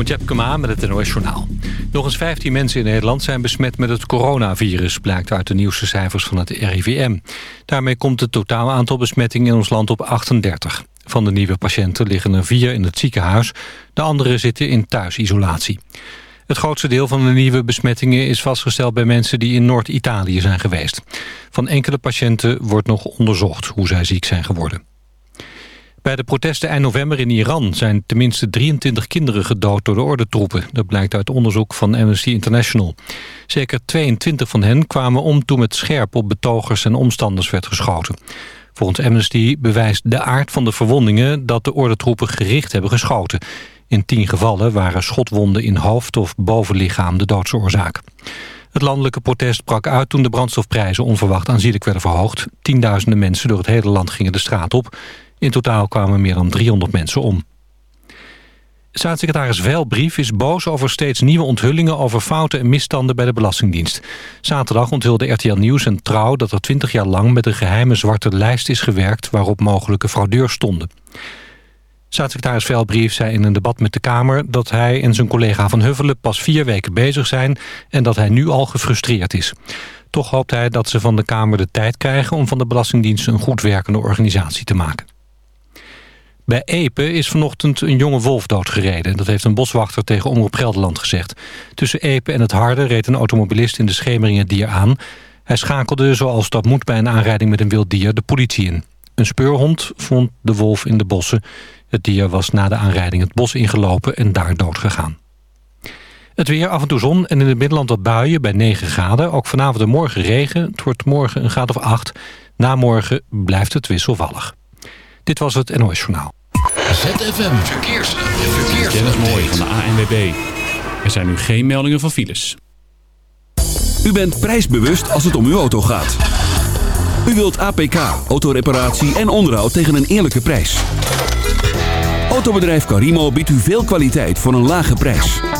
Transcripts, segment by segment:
Jeroen Tjepkema met het NOS Journaal. Nog eens 15 mensen in Nederland zijn besmet met het coronavirus... blijkt uit de nieuwste cijfers van het RIVM. Daarmee komt het totaal aantal besmettingen in ons land op 38. Van de nieuwe patiënten liggen er vier in het ziekenhuis. De anderen zitten in thuisisolatie. Het grootste deel van de nieuwe besmettingen is vastgesteld bij mensen die in Noord-Italië zijn geweest. Van enkele patiënten wordt nog onderzocht hoe zij ziek zijn geworden. Bij de protesten eind november in Iran zijn tenminste 23 kinderen gedood door de ordentroepen. Dat blijkt uit onderzoek van Amnesty International. Zeker 22 van hen kwamen om toen met scherp op betogers en omstanders werd geschoten. Volgens Amnesty bewijst de aard van de verwondingen dat de ordentroepen gericht hebben geschoten. In tien gevallen waren schotwonden in hoofd of bovenlichaam de doodsoorzaak. Het landelijke protest brak uit toen de brandstofprijzen onverwacht aanzienlijk werden verhoogd. Tienduizenden mensen door het hele land gingen de straat op. In totaal kwamen meer dan 300 mensen om. Staatssecretaris Veilbrief is boos over steeds nieuwe onthullingen... over fouten en misstanden bij de Belastingdienst. Zaterdag onthulde RTL Nieuws en Trouw dat er 20 jaar lang... met een geheime zwarte lijst is gewerkt waarop mogelijke fraudeurs stonden. Staatssecretaris Veilbrief zei in een debat met de Kamer... dat hij en zijn collega Van Huffelen pas vier weken bezig zijn... en dat hij nu al gefrustreerd is. Toch hoopt hij dat ze van de Kamer de tijd krijgen... om van de Belastingdienst een goed werkende organisatie te maken. Bij Epe is vanochtend een jonge wolf doodgereden. Dat heeft een boswachter tegen Omroep Gelderland gezegd. Tussen Epe en het Harde reed een automobilist in de schemering het dier aan. Hij schakelde, zoals dat moet bij een aanrijding met een wild dier, de politie in. Een speurhond vond de wolf in de bossen. Het dier was na de aanrijding het bos ingelopen en daar dood gegaan. Het weer, af en toe zon en in het middenland wat buien bij 9 graden. Ook vanavond en morgen regen. Het wordt morgen een graad of 8. Na morgen blijft het wisselvallig. Dit was het NOS Journaal. ZFM Verkeers. Verkeers. Dennis Mooi van de ANWB. Er zijn nu geen meldingen van files. U bent prijsbewust als het om uw auto gaat. U wilt APK, autoreparatie en onderhoud tegen een eerlijke prijs. Autobedrijf Carimo biedt u veel kwaliteit voor een lage prijs.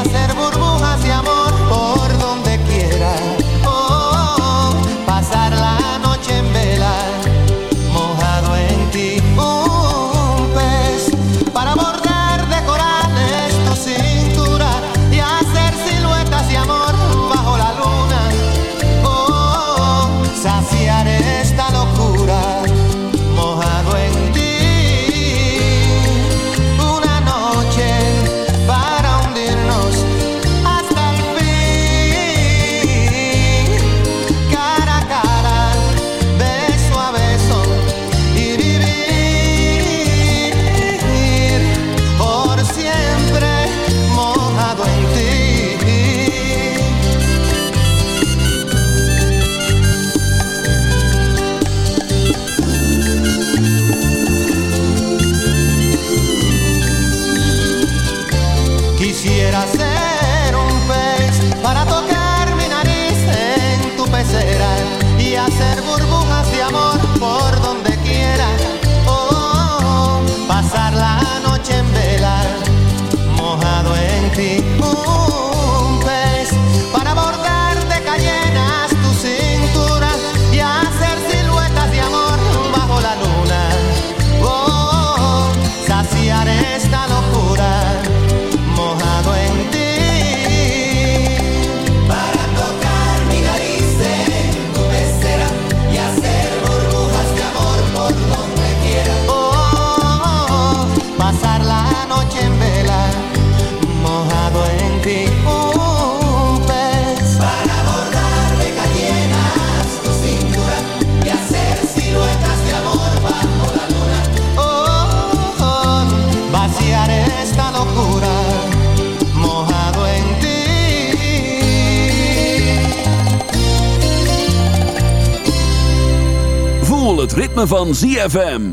hacer burbujas. het ritme van ZFM.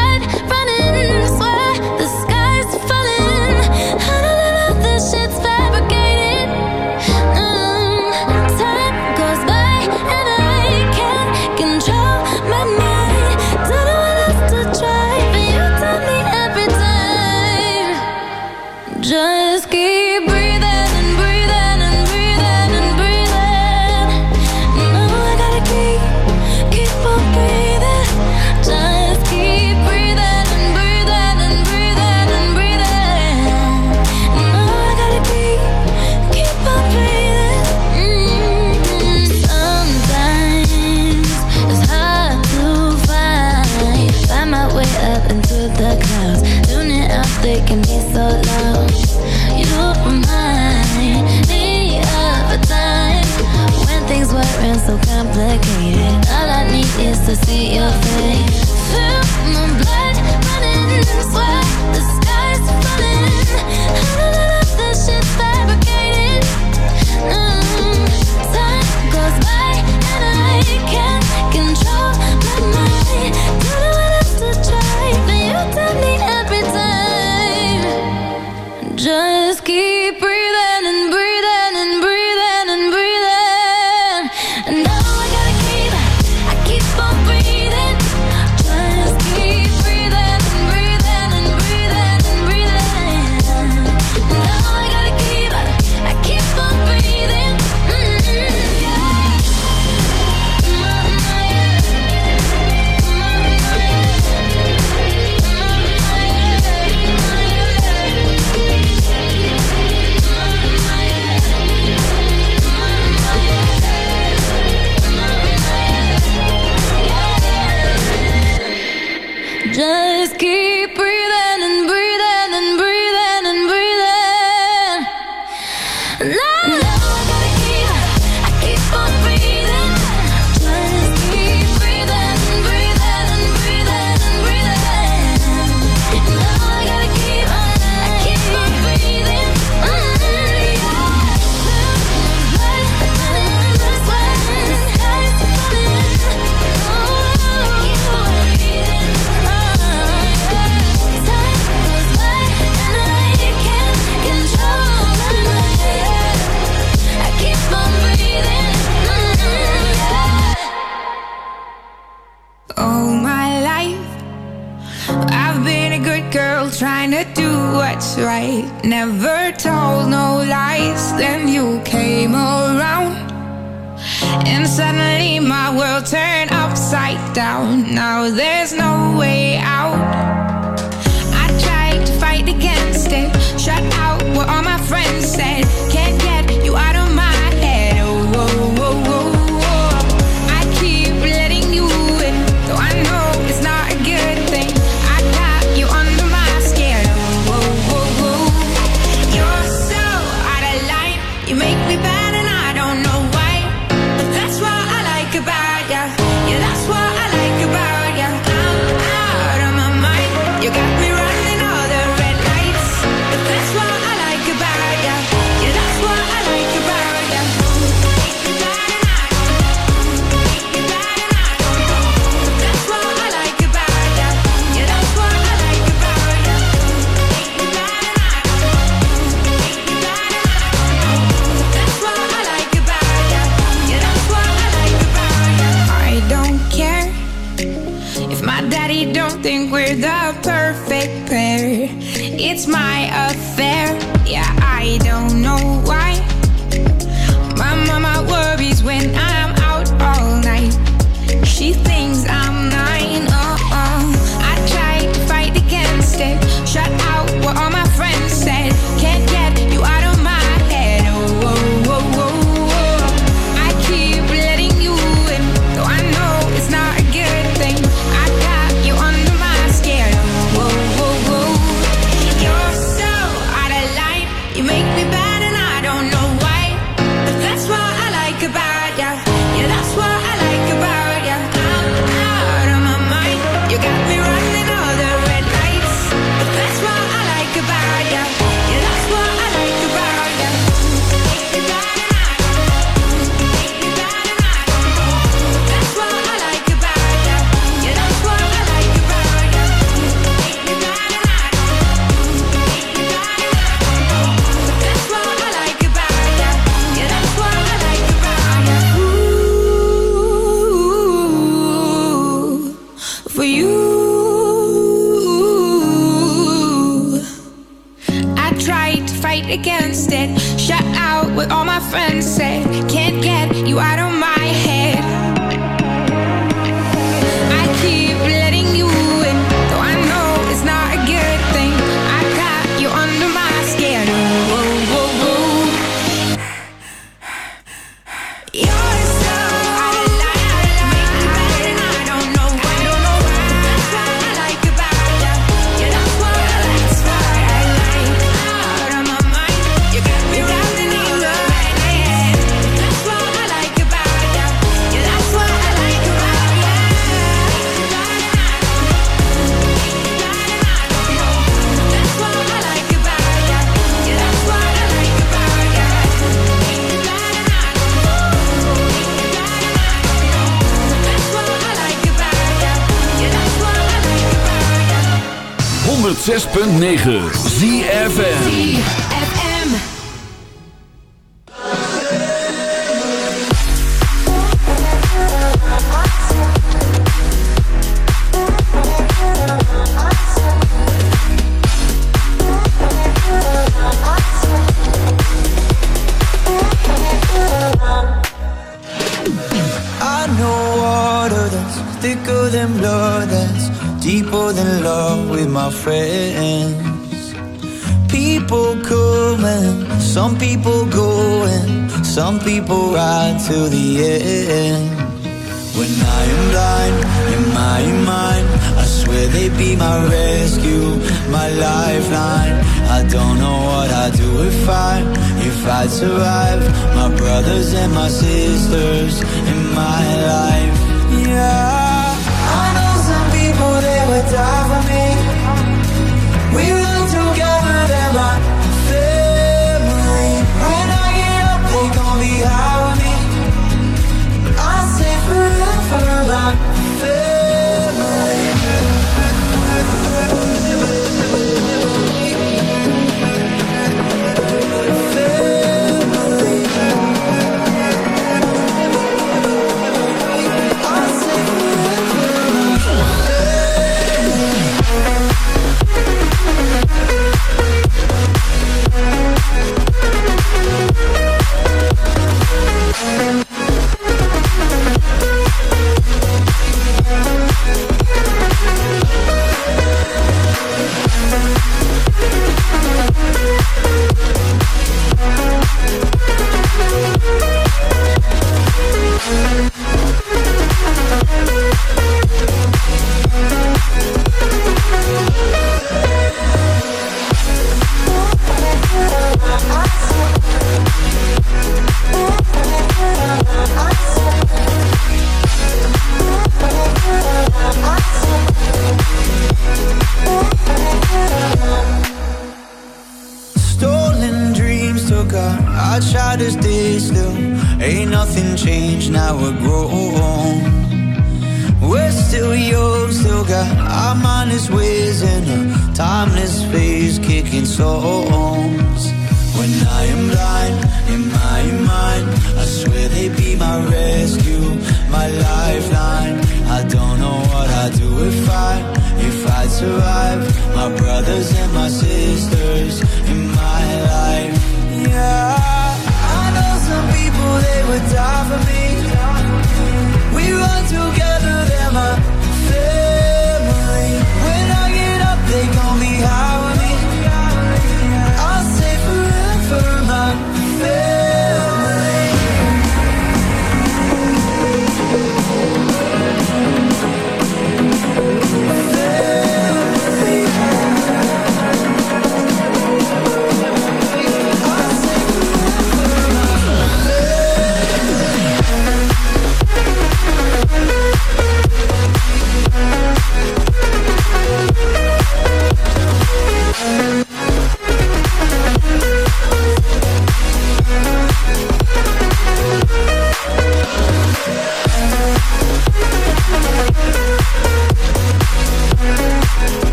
106.9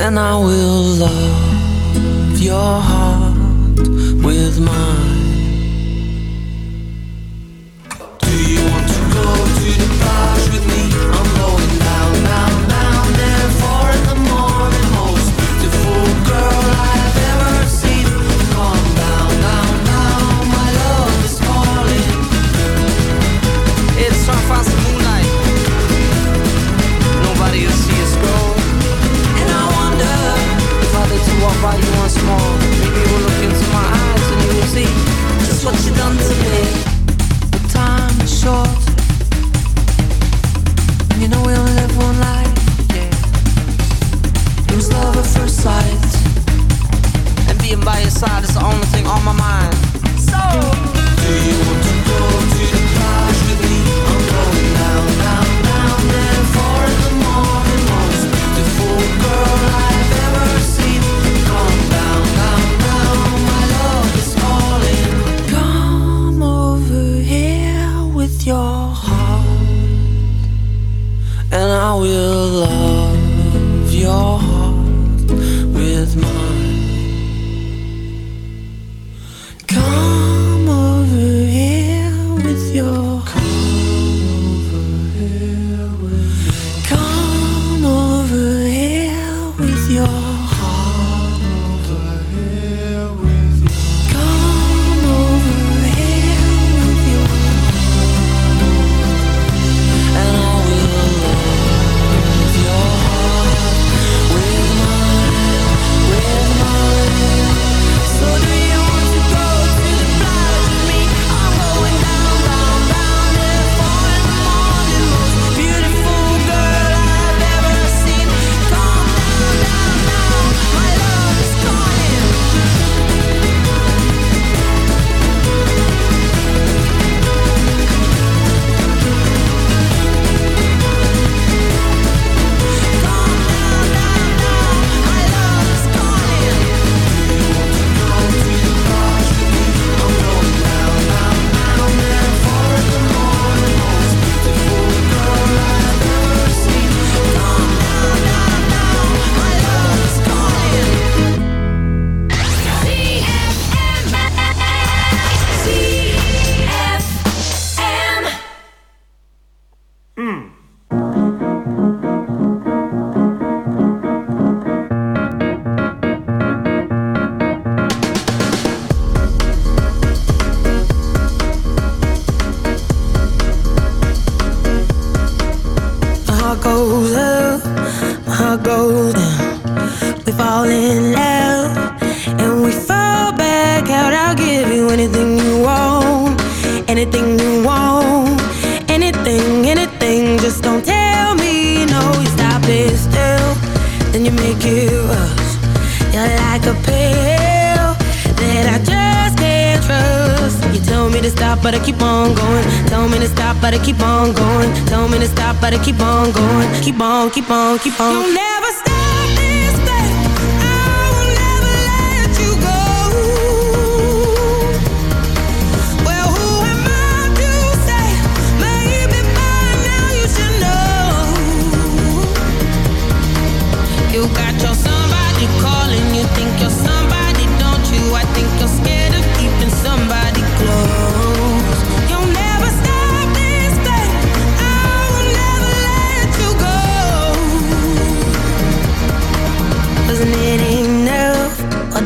and I will love your heart with mine. Do you want to go to the plage with me? by you once more. Maybe you will look into my eyes and you will see just what you've done to me. The time is short, and you know we only live one life. Yeah. It was love at first sight, and being by your side is the only thing on my mind. So, do you want to go to the plage with me? I'm going now, now.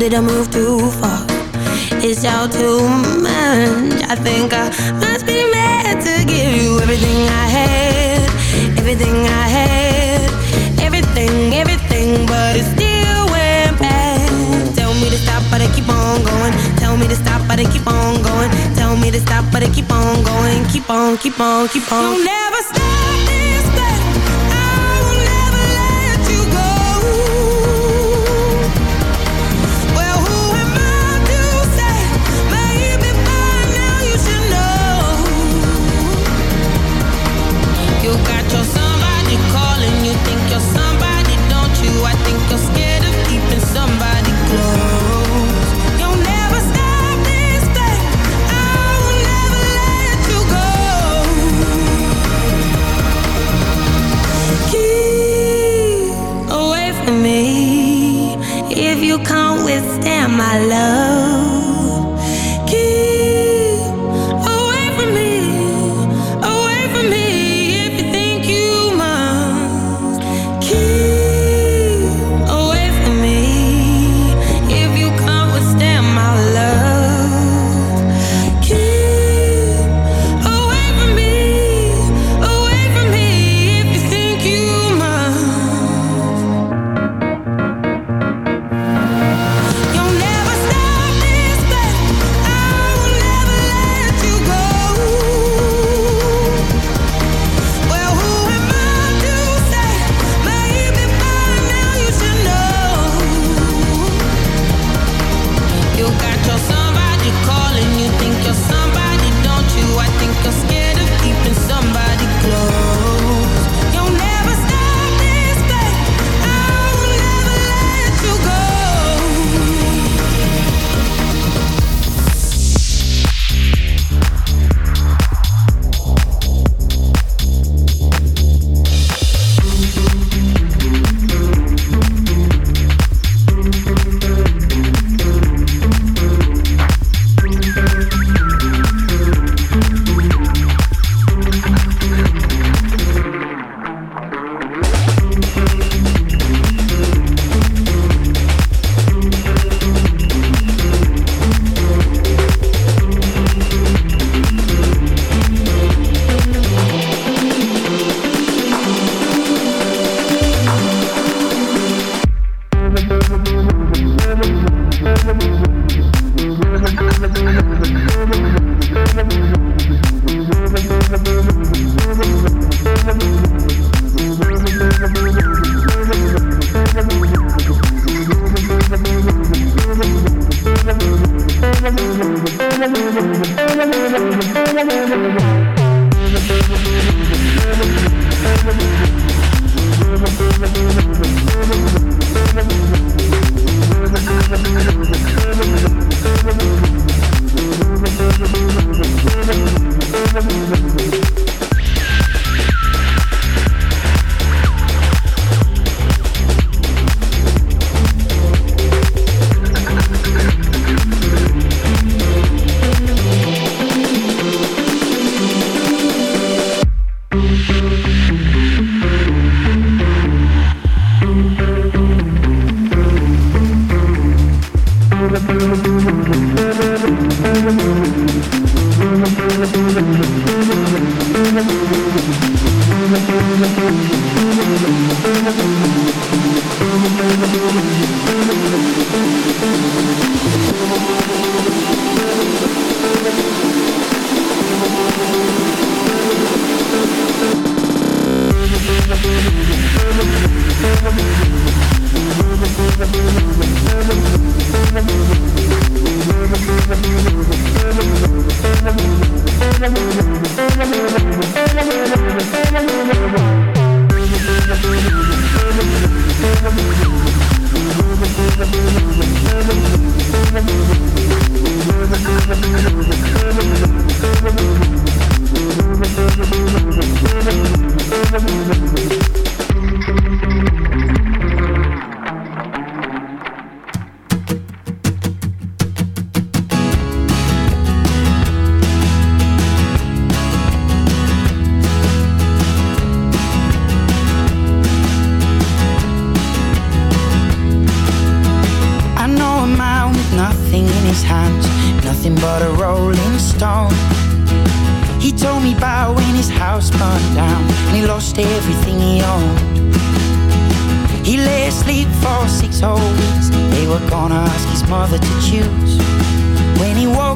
did I move too far? It's all too much. I think I must be mad to give you everything I had, everything I had, everything, everything, but it's still me to stop, but I keep on going. Tell me to stop, but I keep on going. Tell me to stop, but I keep on going. Keep on, keep on, keep on. withstand my love.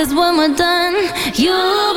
'Cause when we're done. You.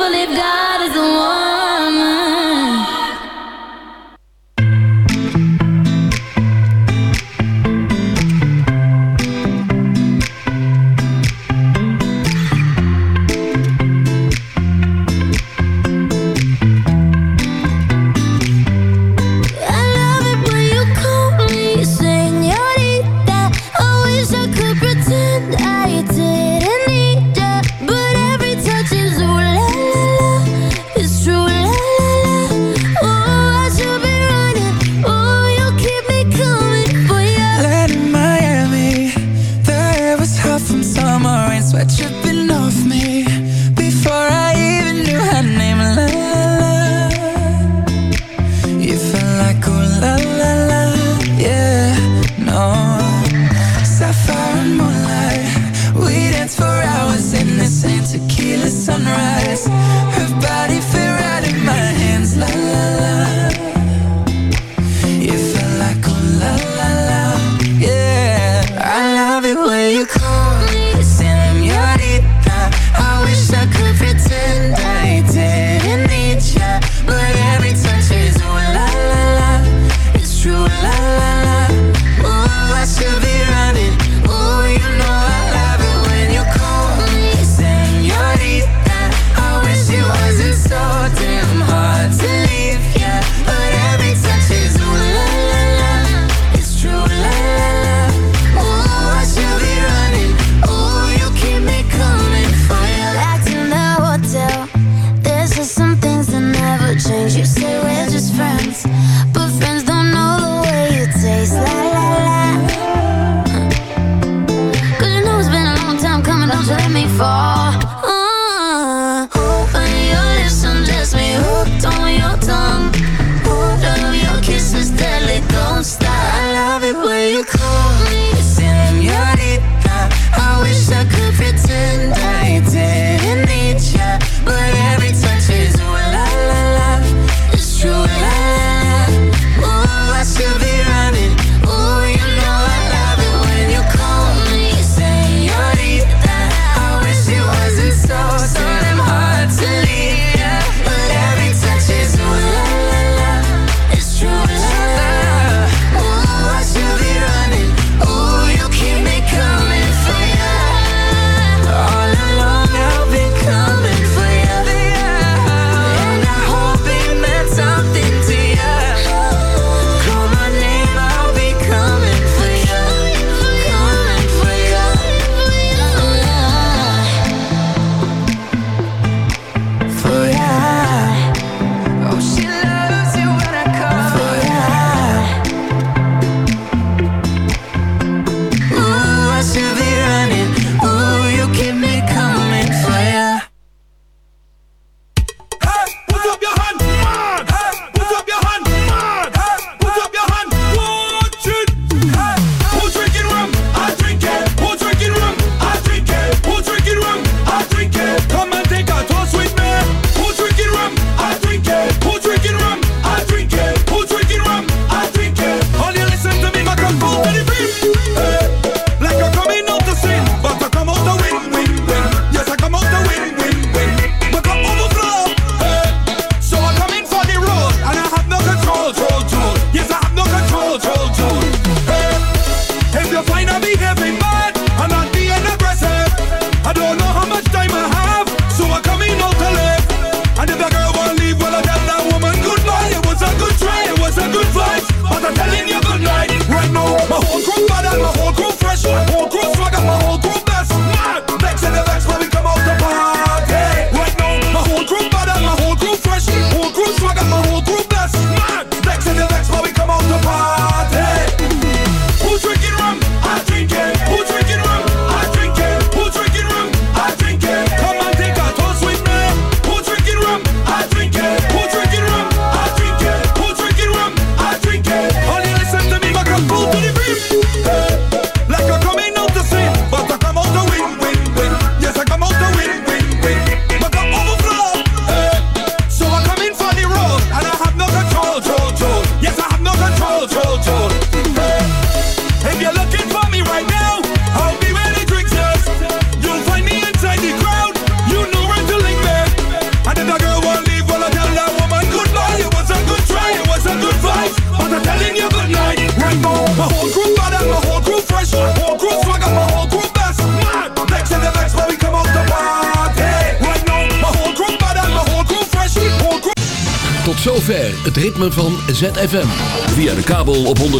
change you say